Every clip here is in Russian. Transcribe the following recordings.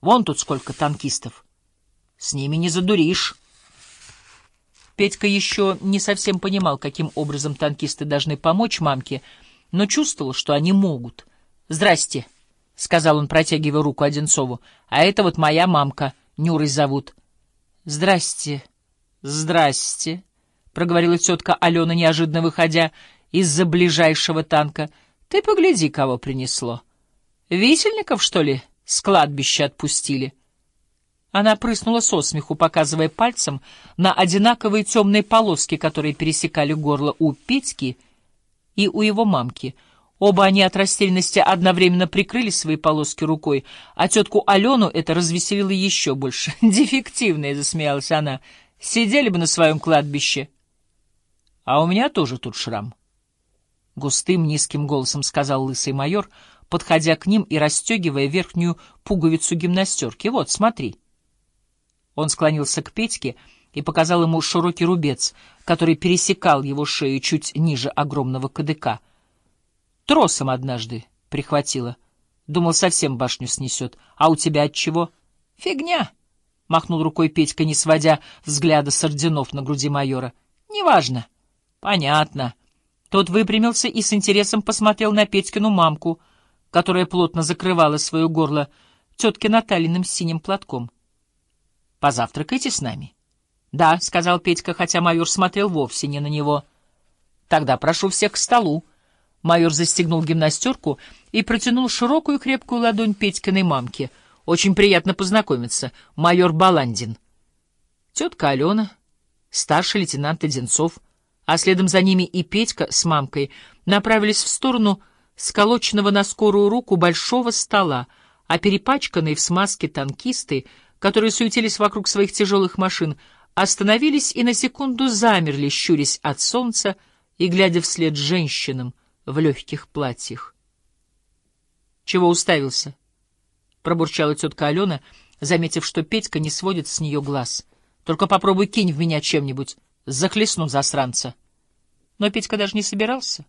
Вон тут сколько танкистов. С ними не задуришь. Петька еще не совсем понимал, каким образом танкисты должны помочь мамке, но чувствовал, что они могут. «Здрасте», — сказал он, протягивая руку Одинцову, — «а это вот моя мамка, Нюрой зовут». «Здрасте, здрасте», — проговорила тетка Алена, неожиданно выходя из-за ближайшего танка. «Ты погляди, кого принесло. Висельников, что ли, с кладбища отпустили?» Она прыснула со смеху, показывая пальцем на одинаковые темные полоски, которые пересекали горло у Петьки и у его мамки. Оба они от растерянности одновременно прикрыли свои полоски рукой, а тетку Алену это развеселило еще больше. «Дефективная», — засмеялась она, — «сидели бы на своем кладбище». «А у меня тоже тут шрам». Густым низким голосом сказал лысый майор, подходя к ним и расстегивая верхнюю пуговицу гимнастерки. «Вот, смотри». Он склонился к Петьке и показал ему широкий рубец, который пересекал его шею чуть ниже огромного кадыка. Тросом однажды прихватило. Думал, совсем башню снесет. А у тебя от чего? — Фигня! — махнул рукой Петька, не сводя взгляда с орденов на груди майора. — Неважно. — Понятно. Тот выпрямился и с интересом посмотрел на Петькину мамку, которая плотно закрывала свое горло тетке Наталиным синим платком. — Позавтракайте с нами. — Да, — сказал Петька, хотя майор смотрел вовсе не на него. — Тогда прошу всех к столу. Майор застегнул гимнастерку и протянул широкую крепкую ладонь Петькиной мамке. Очень приятно познакомиться. Майор Баландин. Тетка Алена, старший лейтенант Одинцов, а следом за ними и Петька с мамкой направились в сторону сколоченного на скорую руку большого стола, а перепачканные в смазке танкисты — которые суетились вокруг своих тяжелых машин, остановились и на секунду замерли, щурясь от солнца и глядя вслед женщинам в легких платьях. — Чего уставился? — пробурчала тетка Алена, заметив, что Петька не сводит с нее глаз. — Только попробуй кинь в меня чем-нибудь, захлестну засранца. Но Петька даже не собирался.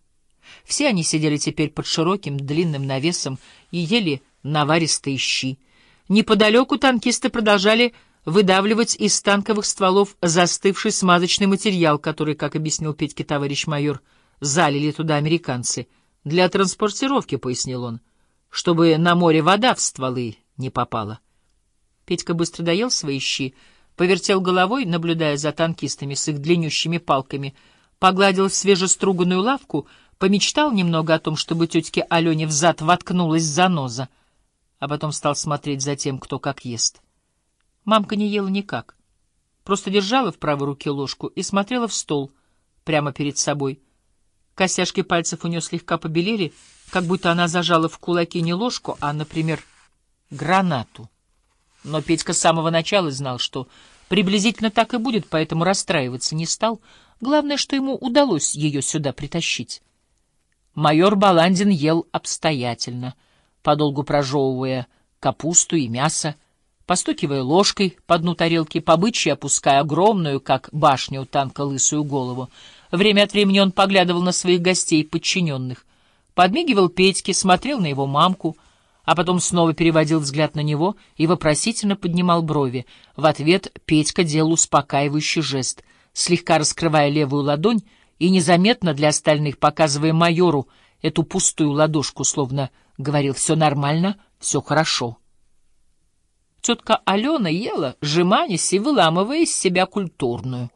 Все они сидели теперь под широким длинным навесом и ели наваристые щи — Неподалеку танкисты продолжали выдавливать из танковых стволов застывший смазочный материал, который, как объяснил Петьке товарищ майор, залили туда американцы. Для транспортировки, — пояснил он, — чтобы на море вода в стволы не попала. Петька быстро доел свои щи, повертел головой, наблюдая за танкистами с их длиннющими палками, погладил свежеструганную лавку, помечтал немного о том, чтобы тетке Алене взад воткнулась заноза — а потом стал смотреть за тем, кто как ест. Мамка не ела никак, просто держала в правой руке ложку и смотрела в стол прямо перед собой. Костяшки пальцев у нее слегка побелели, как будто она зажала в кулаки не ложку, а, например, гранату. Но Петька с самого начала знал, что приблизительно так и будет, поэтому расстраиваться не стал. Главное, что ему удалось ее сюда притащить. Майор Баландин ел обстоятельно — подолгу прожевывая капусту и мясо, постукивая ложкой по дну тарелки, по опуская огромную, как башня у танка, лысую голову. Время от времени он поглядывал на своих гостей, подчиненных, подмигивал Петьке, смотрел на его мамку, а потом снова переводил взгляд на него и вопросительно поднимал брови. В ответ Петька делал успокаивающий жест, слегка раскрывая левую ладонь и незаметно для остальных показывая майору эту пустую ладошку, словно говорил «все нормально, все хорошо». Тетка Алена ела, жеманясь и выламывая из себя культурную.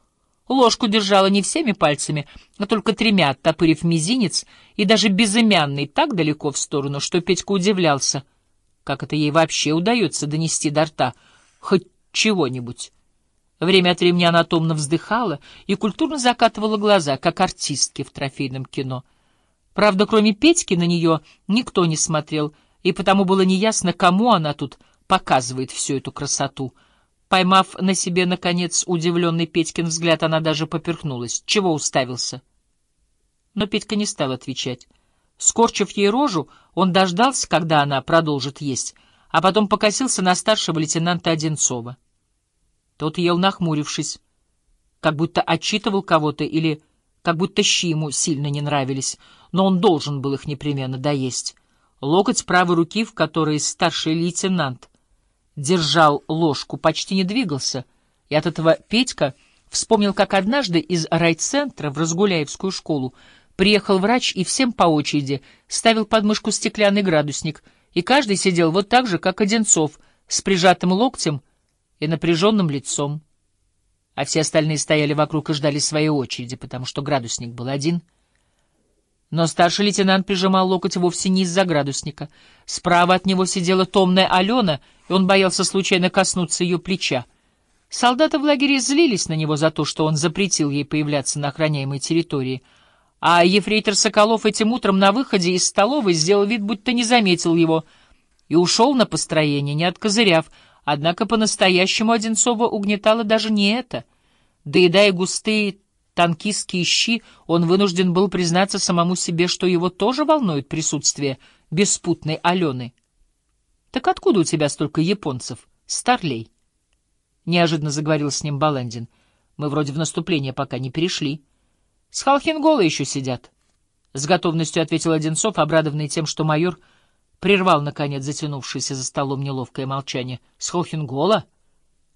Ложку держала не всеми пальцами, а только тремя, оттопырив мизинец, и даже безымянный так далеко в сторону, что Петька удивлялся, как это ей вообще удается донести до рта хоть чего-нибудь. Время от времени она томно вздыхала и культурно закатывала глаза, как артистки в трофейном кино — Правда, кроме Петьки на нее никто не смотрел, и потому было неясно, кому она тут показывает всю эту красоту. Поймав на себе, наконец, удивленный Петькин взгляд, она даже поперхнулась. Чего уставился? Но Петька не стал отвечать. Скорчив ей рожу, он дождался, когда она продолжит есть, а потом покосился на старшего лейтенанта Одинцова. Тот ел нахмурившись, как будто отчитывал кого-то или как будто щи ему сильно не нравились, но он должен был их непременно доесть. Локоть правой руки, в которой старший лейтенант держал ложку, почти не двигался, и от этого Петька вспомнил, как однажды из райцентра в Разгуляевскую школу приехал врач и всем по очереди ставил под мышку стеклянный градусник, и каждый сидел вот так же, как Одинцов, с прижатым локтем и напряженным лицом. А все остальные стояли вокруг и ждали своей очереди, потому что градусник был один — но старший лейтенант прижимал локоть вовсе не из-за градусника. Справа от него сидела томная Алена, и он боялся случайно коснуться ее плеча. Солдаты в лагере злились на него за то, что он запретил ей появляться на охраняемой территории. А ефрейтор Соколов этим утром на выходе из столовой сделал вид, будто не заметил его, и ушел на построение, не откозыряв, однако по-настоящему Одинцова угнетало даже не это. Доедая густые танкистские щи, он вынужден был признаться самому себе, что его тоже волнует присутствие беспутной Алены. — Так откуда у тебя столько японцев, старлей? — неожиданно заговорил с ним Баландин. — Мы вроде в наступление пока не перешли. — С Халхингола еще сидят. С готовностью ответил Одинцов, обрадованный тем, что майор прервал, наконец, затянувшееся за столом неловкое молчание. — С Холхенгола?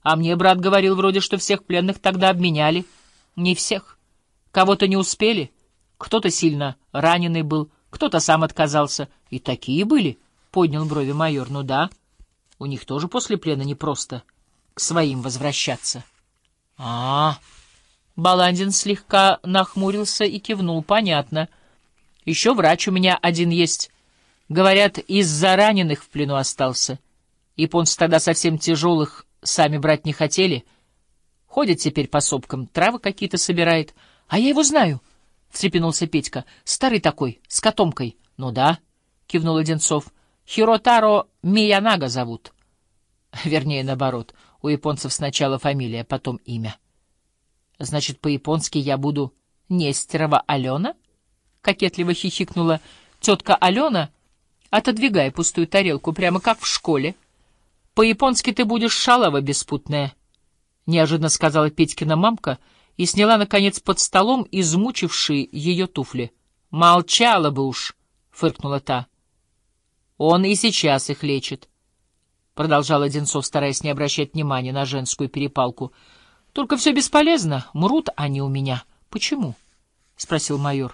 А мне брат говорил вроде, что всех пленных тогда обменяли. — не всех. Кого-то не успели, кто-то сильно раненый был, кто-то сам отказался. И такие были, — поднял брови майор. Ну да, у них тоже после плена непросто к своим возвращаться. а, -а, -а. Баландин слегка нахмурился и кивнул. Понятно. Еще врач у меня один есть. Говорят, из-за раненых в плену остался. Японцы тогда совсем тяжелых сами брать не хотели — Ходит теперь по сопкам, травы какие-то собирает. А я его знаю, — встрепенулся Петька. Старый такой, с котомкой. — Ну да, — кивнул Одинцов. — Хиротаро Миянага зовут. Вернее, наоборот. У японцев сначала фамилия, потом имя. — Значит, по-японски я буду Нестерова Алена? — кокетливо хихикнула тетка Алена, отодвигая пустую тарелку, прямо как в школе. — По-японски ты будешь шалава беспутная. —— неожиданно сказала Петькина мамка и сняла, наконец, под столом измучившие ее туфли. — Молчала бы уж! — фыркнула та. — Он и сейчас их лечит, — продолжал Одинцов, стараясь не обращать внимания на женскую перепалку. — Только все бесполезно, мрут они у меня. — Почему? — спросил майор.